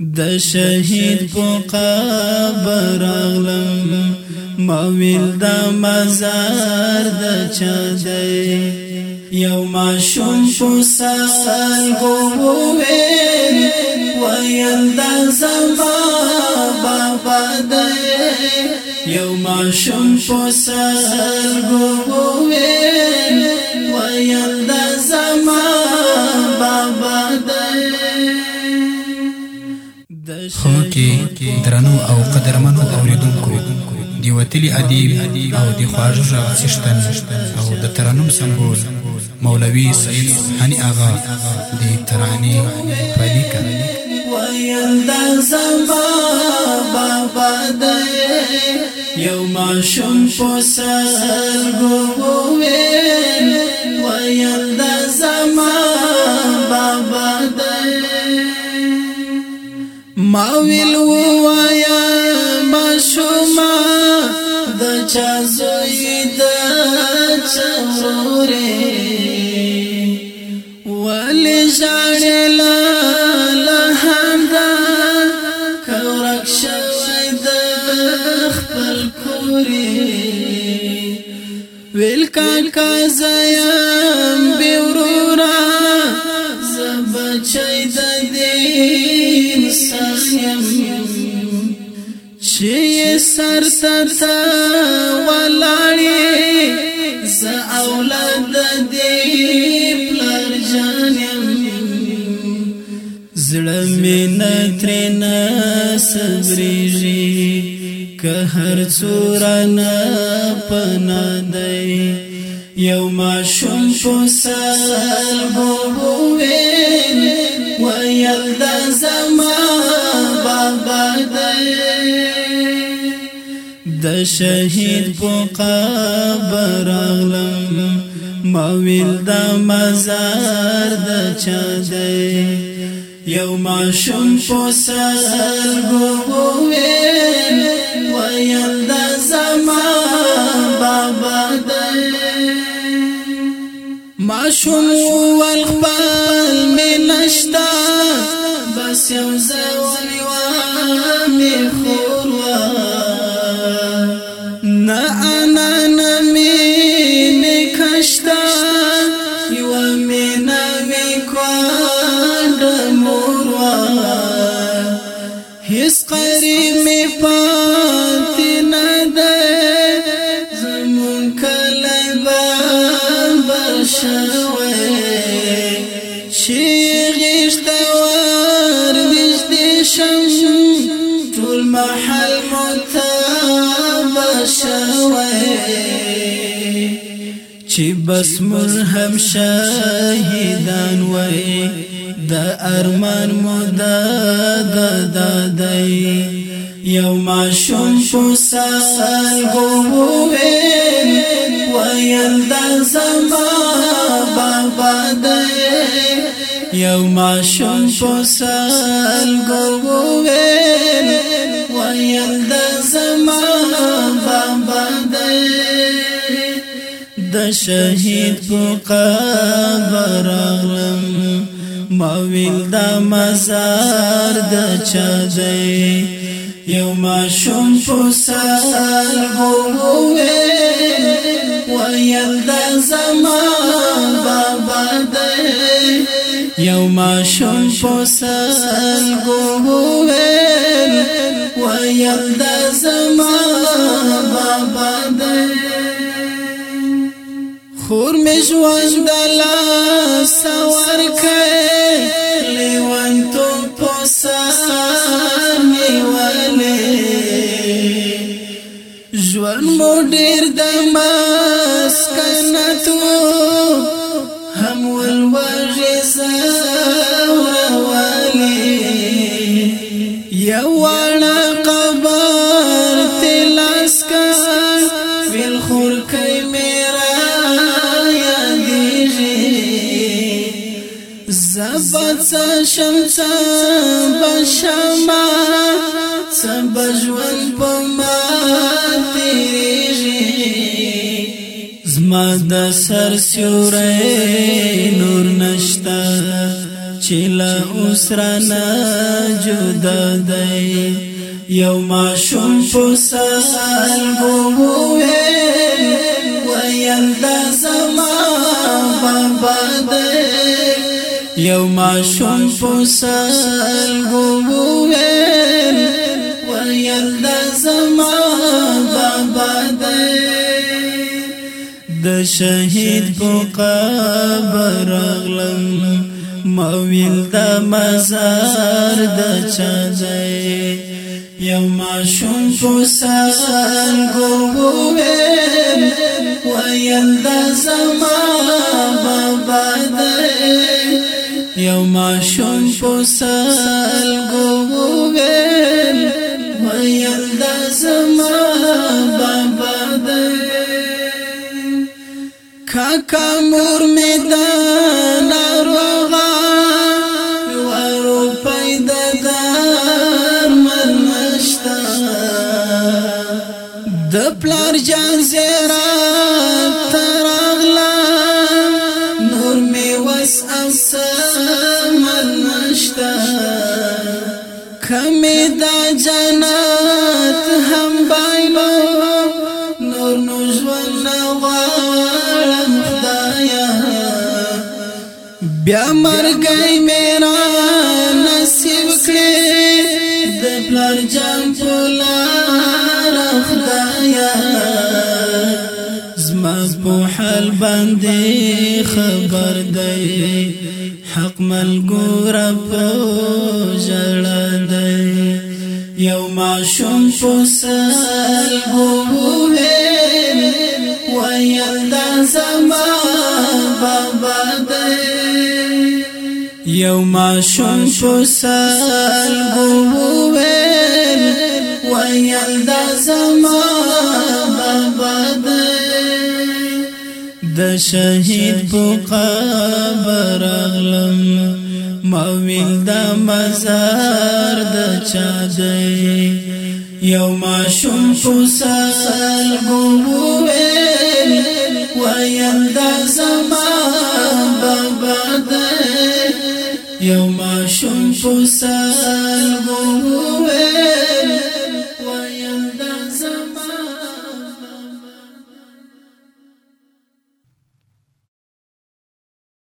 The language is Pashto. د شهید په قبر اغلم ما ویل د مزار د چا دی یو ما شوم شو سال ګووین ویل د زما بابا دی یو ما شوم شو سال ګووین ویل د خو کې درنو او قدرمنو اوریدونکو دی وتلی ادیب او دی خواجه غږ سیستم او د ترنم سمبول مولوی سید هني اغا دی ترانه پدې کړه ویل د زما بابا دې یو ماشوم په سر ګووین ویل د زما بابا دې ما ویل وایا ماشوما د چا زوی د چا ورې ول ځړل له همدا کورک شوی خپل کورې ویل کان کا زیا سر سر ولاړې ز اولاد دې پلار جانم زړه مې نه تر نه صبرېږي که هر څورانه پنا دی یو ما شوم په سر بوبو د شهید په قبر اغلم ما ویل د مزار د چا دی یو ما شوم په سر ګووین ویل د زما بابا دی ما شوم ول خپل می نشتا بس یو زونی و می خو مسخري می پات نه ده زمون کله بابا شوي شيغشت ور دش دشم ټول محل متابا شوي چې بس مر هم شهیدان وای دا ارمان مو دا دا د یو ما شوم شو سال ګووین ویل دا زما بابا د یو ما شوم شو سال ګووین ویل دا زما بابا دا شهید په قبر رم مویل دا مزار دا چا دی یو ما شم پسال گوگوی ویل دا زمان بابا دی یو ما شم پسال گوگوی ویل دا زمان بابا دی خور می ژوند لا سوار کړي لیوان تو پوسان نیولې ژوند مو ډیر د مسکنتو هم ول وجزا شمس بشما سب ژوند په ما تیریږي زما د سر سیورې نور نشتا چې لا اوسرانه جدا دی یو ما شوم په سال ګوې ویل د زما بابا دی یو ماشوم پوسل گوویل ویل دا زما بابا دی د شهید په قبر اغلم مویل دا مزار د چا دی یو ماشوم پوسل گوویل ویل دا زما بابا دی یو ماشوم په سال ګوبل ویل د زما بابا د کاکا مور می د ناروغا ورو پیدا دار منشتا د پلار جان زه کمی دا جنات هم بایلو نور نو ژوند غواړم خدایا بیا مرګی میرا نصیب کړې د پلار جان پولار خدایا زما په حال باندې خبر دی حق مل ګور په یو ماشوم پسل بوه ویم دا زما بابا دی یو ماشوم پسل بوه ویم دا زما بابا دی د شهید په قبر اغلم مویل دا مزار دا چا دی یو ما شم پوسال گوویل ویل دا زمان بابا دی یو ما شم پوسال گوویل